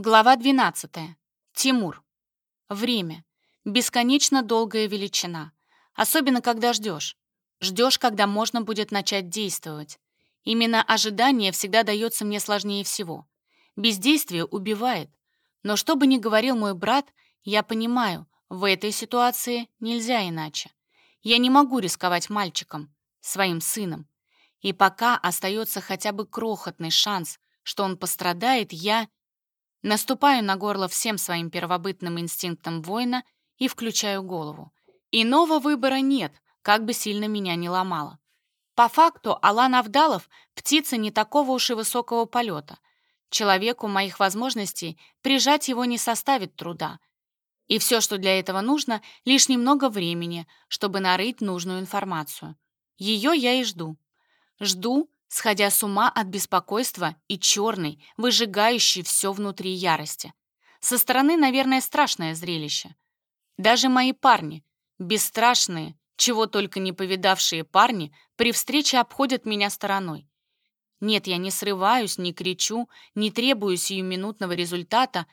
Глава 12. Тимур. Время. Бесконечно долгая величина. Особенно, когда ждешь. Ждешь, когда можно будет начать действовать. Именно ожидание всегда дается мне сложнее всего. Бездействие убивает. Но что бы ни говорил мой брат, я понимаю, в этой ситуации нельзя иначе. Я не могу рисковать мальчиком, своим сыном. И пока остается хотя бы крохотный шанс, что он пострадает, я Наступаю на горло всем своим первобытным инстинктом воина и включаю голову. Иного выбора нет, как бы сильно меня не ломало. По факту Алан Авдалов — птица не такого уж и высокого полета. Человеку моих возможностей прижать его не составит труда. И все, что для этого нужно, лишь немного времени, чтобы нарыть нужную информацию. Ее я и жду. Жду, сходя с ума от беспокойства и черной, выжигающей все внутри ярости. Со стороны, наверное, страшное зрелище. Даже мои парни, бесстрашные, чего только не повидавшие парни, при встрече обходят меня стороной. Нет, я не срываюсь, не кричу, не требую сиюминутного результата,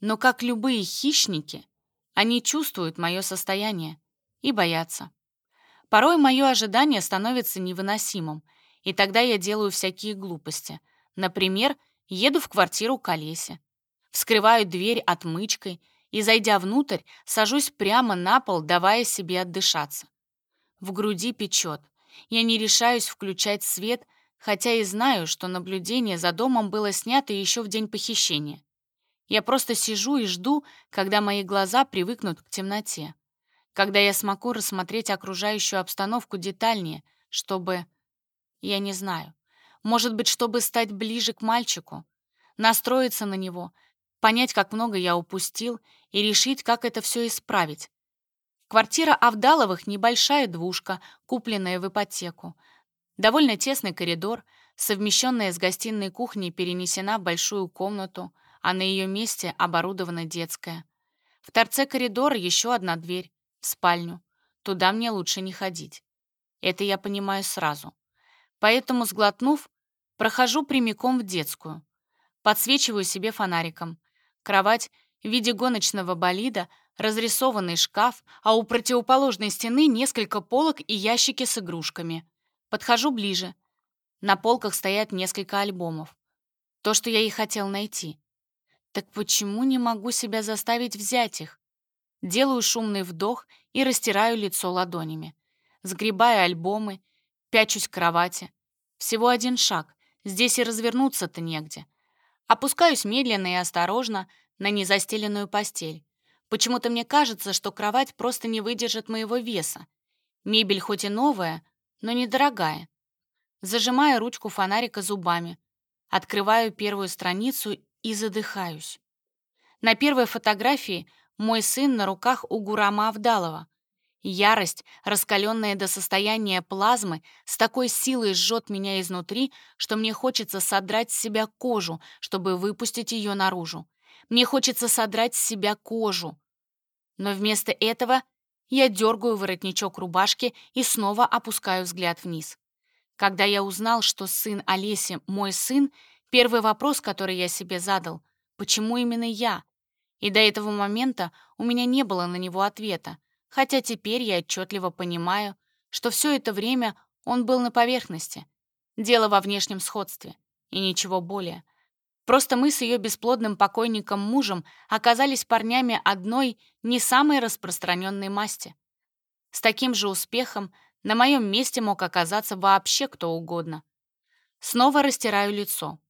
но, как любые хищники, они чувствуют мое состояние и боятся. Порой мое ожидание становится невыносимым — и тогда я делаю всякие глупости. Например, еду в квартиру к Олесе, вскрываю дверь отмычкой и, зайдя внутрь, сажусь прямо на пол, давая себе отдышаться. В груди печет. Я не решаюсь включать свет, хотя и знаю, что наблюдение за домом было снято еще в день похищения. Я просто сижу и жду, когда мои глаза привыкнут к темноте, когда я смогу рассмотреть окружающую обстановку детальнее, чтобы я не знаю. Может быть, чтобы стать ближе к мальчику, настроиться на него, понять, как много я упустил, и решить, как это все исправить. Квартира Авдаловых — небольшая двушка, купленная в ипотеку. Довольно тесный коридор, совмещенная с гостиной кухней, перенесена в большую комнату, а на ее месте оборудована детская. В торце коридора еще одна дверь, в спальню. Туда мне лучше не ходить. Это я понимаю сразу. Поэтому, сглотнув, прохожу прямиком в детскую. Подсвечиваю себе фонариком. Кровать в виде гоночного болида, разрисованный шкаф, а у противоположной стены несколько полок и ящики с игрушками. Подхожу ближе. На полках стоят несколько альбомов. То, что я и хотел найти. Так почему не могу себя заставить взять их? Делаю шумный вдох и растираю лицо ладонями. Сгребаю альбомы Пячусь к кровати. Всего один шаг. Здесь и развернуться-то негде. Опускаюсь медленно и осторожно на незастеленную постель. Почему-то мне кажется, что кровать просто не выдержит моего веса. Мебель хоть и новая, но недорогая. Зажимаю ручку фонарика зубами. Открываю первую страницу и задыхаюсь. На первой фотографии мой сын на руках у Гурама Авдалова. Ярость, раскаленная до состояния плазмы, с такой силой жжет меня изнутри, что мне хочется содрать с себя кожу, чтобы выпустить ее наружу. Мне хочется содрать с себя кожу. Но вместо этого я дергаю воротничок рубашки и снова опускаю взгляд вниз. Когда я узнал, что сын Олеси мой сын, первый вопрос, который я себе задал — почему именно я? И до этого момента у меня не было на него ответа хотя теперь я отчетливо понимаю, что все это время он был на поверхности. Дело во внешнем сходстве. И ничего более. Просто мы с ее бесплодным покойником-мужем оказались парнями одной, не самой распространенной масти. С таким же успехом на моем месте мог оказаться вообще кто угодно. Снова растираю лицо.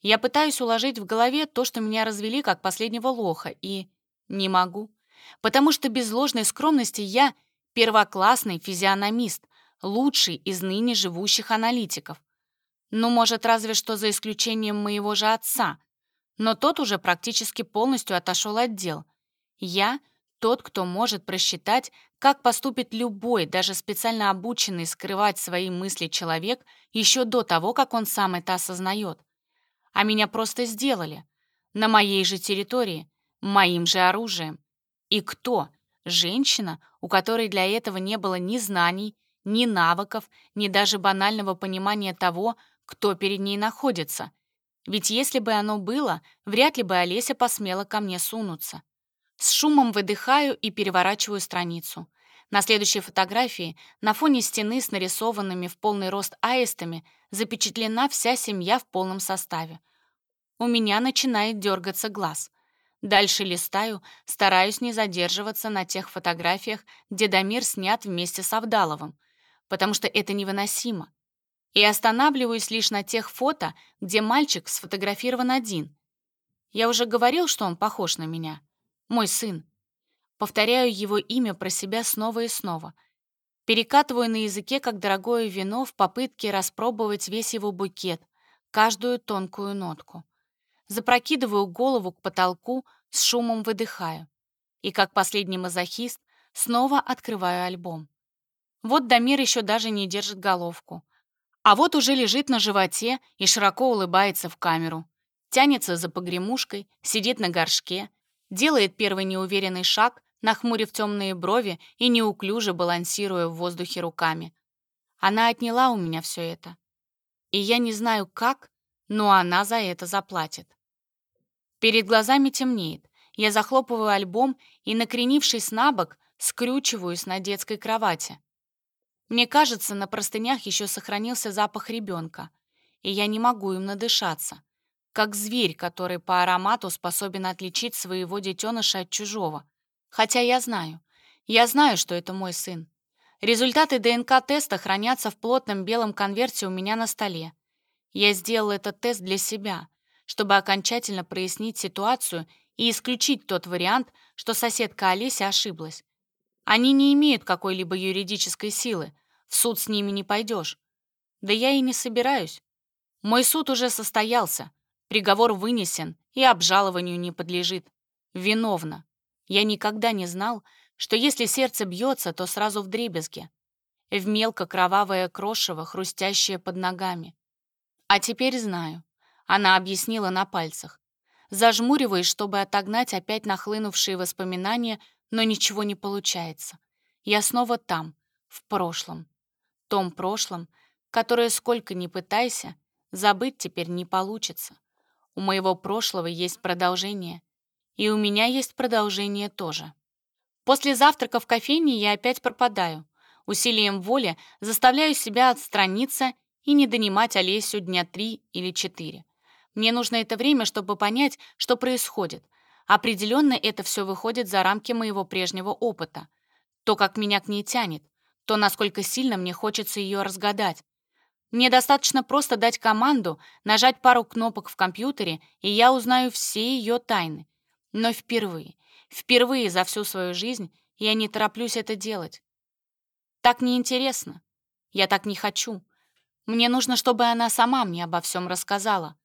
Я пытаюсь уложить в голове то, что меня развели как последнего лоха, и не могу потому что без ложной скромности я первоклассный физиономист, лучший из ныне живущих аналитиков. Ну, может, разве что за исключением моего же отца. Но тот уже практически полностью отошел от дел. Я — тот, кто может просчитать, как поступит любой, даже специально обученный скрывать свои мысли человек еще до того, как он сам это осознает. А меня просто сделали. На моей же территории, моим же оружием. И кто? Женщина, у которой для этого не было ни знаний, ни навыков, ни даже банального понимания того, кто перед ней находится. Ведь если бы оно было, вряд ли бы Олеся посмела ко мне сунуться. С шумом выдыхаю и переворачиваю страницу. На следующей фотографии на фоне стены с нарисованными в полный рост аистами запечатлена вся семья в полном составе. У меня начинает дергаться глаз. Дальше листаю, стараюсь не задерживаться на тех фотографиях, где Дамир снят вместе с Авдаловым, потому что это невыносимо. И останавливаюсь лишь на тех фото, где мальчик сфотографирован один. Я уже говорил, что он похож на меня. Мой сын. Повторяю его имя про себя снова и снова. Перекатываю на языке, как дорогое вино, в попытке распробовать весь его букет, каждую тонкую нотку. Запрокидываю голову к потолку, с шумом выдыхаю. И, как последний мазохист, снова открываю альбом. Вот Дамир еще даже не держит головку. А вот уже лежит на животе и широко улыбается в камеру. Тянется за погремушкой, сидит на горшке, делает первый неуверенный шаг, нахмурив темные брови и неуклюже балансируя в воздухе руками. Она отняла у меня все это. И я не знаю как, но она за это заплатит. Перед глазами темнеет. Я захлопываю альбом и, накренившись на бок, скрючиваюсь на детской кровати. Мне кажется, на простынях еще сохранился запах ребенка, и я не могу им надышаться, как зверь, который по аромату способен отличить своего детеныша от чужого. Хотя я знаю. Я знаю, что это мой сын. Результаты ДНК-теста хранятся в плотном белом конверте у меня на столе. Я сделал этот тест для себя, чтобы окончательно прояснить ситуацию и исключить тот вариант, что соседка Олеся ошиблась. Они не имеют какой-либо юридической силы, в суд с ними не пойдешь. Да я и не собираюсь. Мой суд уже состоялся, приговор вынесен и обжалованию не подлежит. Виновна. Я никогда не знал, что если сердце бьется, то сразу в дребезге. В мелко-кровавое крошево, хрустящее под ногами. А теперь знаю. Она объяснила на пальцах. Зажмуриваясь, чтобы отогнать опять нахлынувшие воспоминания, но ничего не получается. Я снова там, в прошлом. Том прошлом, которое сколько ни пытайся, забыть теперь не получится. У моего прошлого есть продолжение, и у меня есть продолжение тоже. После завтрака в кофейне я опять пропадаю. Усилием воли заставляю себя отстраниться и не донимать Олесю дня три или четыре. Мне нужно это время, чтобы понять, что происходит. Определенно это все выходит за рамки моего прежнего опыта. То, как меня к ней тянет, то, насколько сильно мне хочется ее разгадать. Мне достаточно просто дать команду, нажать пару кнопок в компьютере, и я узнаю все ее тайны. Но впервые, впервые за всю свою жизнь я не тороплюсь это делать. Так неинтересно. Я так не хочу. Мне нужно, чтобы она сама мне обо всем рассказала.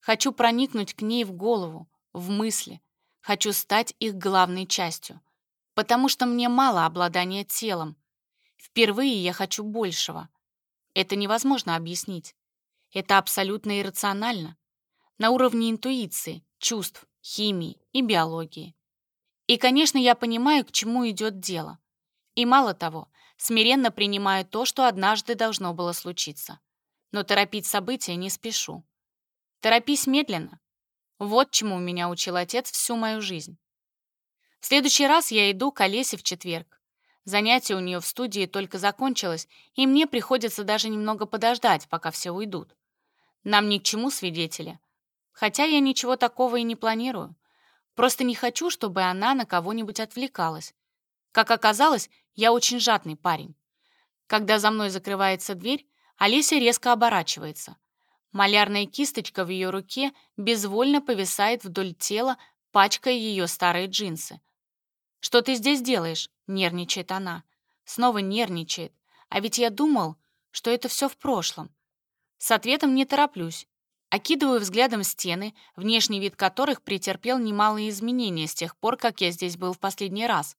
Хочу проникнуть к ней в голову, в мысли. Хочу стать их главной частью. Потому что мне мало обладания телом. Впервые я хочу большего. Это невозможно объяснить. Это абсолютно иррационально. На уровне интуиции, чувств, химии и биологии. И, конечно, я понимаю, к чему идет дело. И мало того, смиренно принимаю то, что однажды должно было случиться. Но торопить события не спешу. Торопись медленно. Вот чему меня учил отец всю мою жизнь. В следующий раз я иду к Олесе в четверг. Занятие у нее в студии только закончилось, и мне приходится даже немного подождать, пока все уйдут. Нам ни к чему свидетели. Хотя я ничего такого и не планирую. Просто не хочу, чтобы она на кого-нибудь отвлекалась. Как оказалось, я очень жадный парень. Когда за мной закрывается дверь, Олеся резко оборачивается. Малярная кисточка в ее руке безвольно повисает вдоль тела, пачкая ее старые джинсы. «Что ты здесь делаешь?» — нервничает она. Снова нервничает. А ведь я думал, что это все в прошлом. С ответом не тороплюсь. Окидываю взглядом стены, внешний вид которых претерпел немалые изменения с тех пор, как я здесь был в последний раз.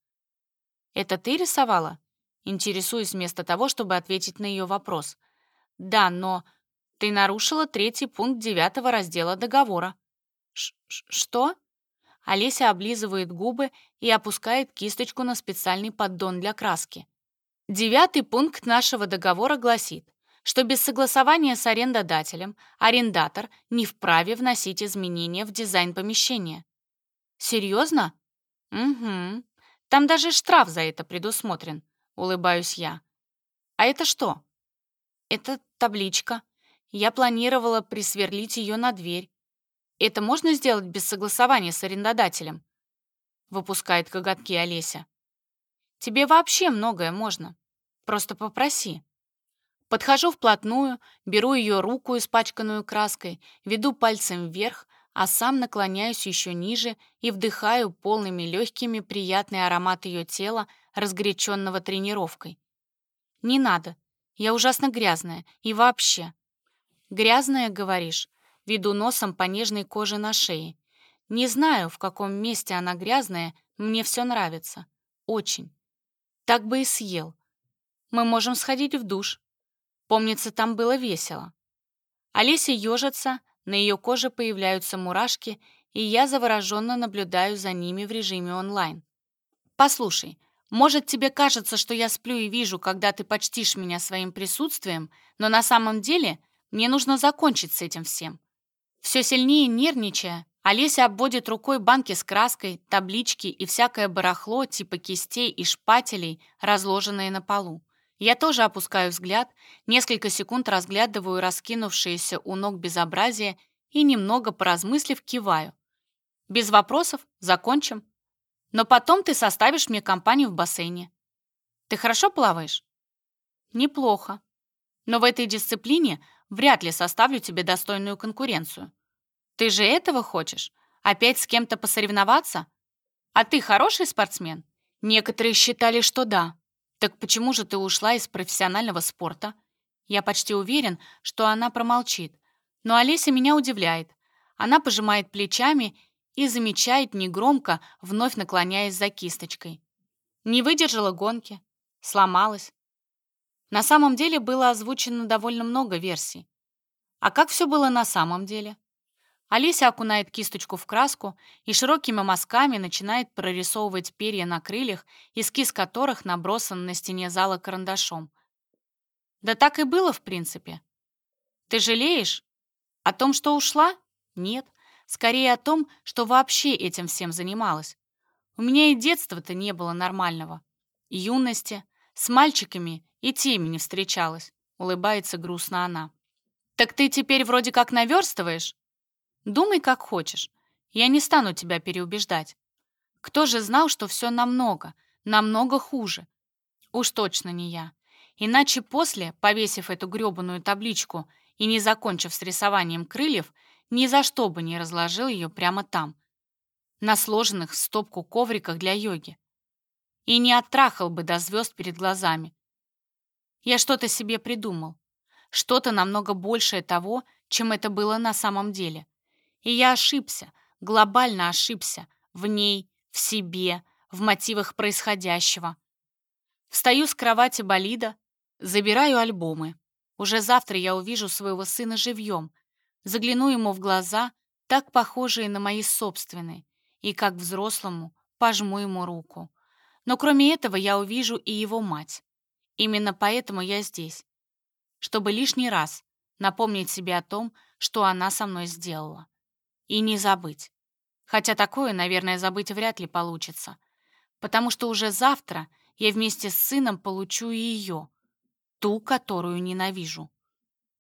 «Это ты рисовала?» Интересуюсь вместо того, чтобы ответить на ее вопрос. «Да, но ты нарушила третий пункт девятого раздела договора». «Что?» Олеся облизывает губы и опускает кисточку на специальный поддон для краски. Девятый пункт нашего договора гласит, что без согласования с арендодателем арендатор не вправе вносить изменения в дизайн помещения. Серьезно? Угу. Там даже штраф за это предусмотрен, улыбаюсь я. А это что? Это табличка. Я планировала присверлить ее на дверь. Это можно сделать без согласования с арендодателем? Выпускает коготки Олеся. Тебе вообще многое можно. Просто попроси. Подхожу вплотную, беру ее руку, испачканную краской, веду пальцем вверх, а сам наклоняюсь еще ниже и вдыхаю полными легкими приятный аромат ее тела, разгоряченного тренировкой. «Не надо. Я ужасно грязная. И вообще». «Грязная, говоришь?» Веду носом по нежной коже на шее. Не знаю, в каком месте она грязная, мне все нравится. Очень. Так бы и съел. Мы можем сходить в душ. Помнится, там было весело. Олеся ежится, на ее коже появляются мурашки, и я завороженно наблюдаю за ними в режиме онлайн. «Послушай, может, тебе кажется, что я сплю и вижу, когда ты почтишь меня своим присутствием, но на самом деле мне нужно закончить с этим всем». Все сильнее нервничая, Олеся обводит рукой банки с краской, таблички и всякое барахло типа кистей и шпателей, разложенные на полу. Я тоже опускаю взгляд, несколько секунд разглядываю раскинувшееся у ног безобразие и, немного поразмыслив, киваю. Без вопросов, закончим. Но потом ты составишь мне компанию в бассейне. Ты хорошо плаваешь? Неплохо. Но в этой дисциплине вряд ли составлю тебе достойную конкуренцию. Ты же этого хочешь? Опять с кем-то посоревноваться? А ты хороший спортсмен? Некоторые считали, что да. «Так почему же ты ушла из профессионального спорта?» Я почти уверен, что она промолчит. Но Олеся меня удивляет. Она пожимает плечами и замечает негромко, вновь наклоняясь за кисточкой. Не выдержала гонки, сломалась. На самом деле было озвучено довольно много версий. А как все было на самом деле? Олеся окунает кисточку в краску и широкими мазками начинает прорисовывать перья на крыльях, эскиз которых набросан на стене зала карандашом. Да так и было, в принципе. Ты жалеешь? О том, что ушла? Нет. Скорее о том, что вообще этим всем занималась. У меня и детства-то не было нормального. юности, с мальчиками и теми не встречалась. Улыбается грустно она. Так ты теперь вроде как наверстываешь? Думай, как хочешь. Я не стану тебя переубеждать. Кто же знал, что все намного, намного хуже? Уж точно не я. Иначе после, повесив эту грёбаную табличку и не закончив с рисованием крыльев, ни за что бы не разложил ее прямо там, на сложенных в стопку ковриках для йоги. И не оттрахал бы до звезд перед глазами. Я что-то себе придумал. Что-то намного большее того, чем это было на самом деле. И я ошибся, глобально ошибся. В ней, в себе, в мотивах происходящего. Встаю с кровати болида, забираю альбомы. Уже завтра я увижу своего сына живьем, загляну ему в глаза, так похожие на мои собственные, и как взрослому пожму ему руку. Но кроме этого я увижу и его мать. Именно поэтому я здесь, чтобы лишний раз напомнить себе о том, что она со мной сделала и не забыть. Хотя такое, наверное, забыть вряд ли получится. Потому что уже завтра я вместе с сыном получу ее, ту, которую ненавижу.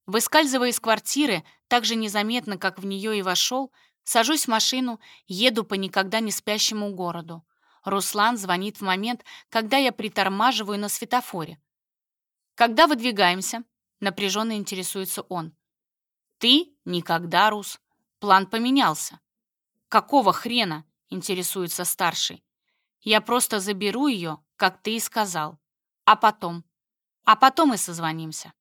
Выскальзывая из квартиры, так же незаметно, как в нее и вошел, сажусь в машину, еду по никогда не спящему городу. Руслан звонит в момент, когда я притормаживаю на светофоре. «Когда выдвигаемся?» — напряженно интересуется он. «Ты никогда, Рус. План поменялся. «Какого хрена?» — интересуется старший. «Я просто заберу ее, как ты и сказал. А потом? А потом и созвонимся».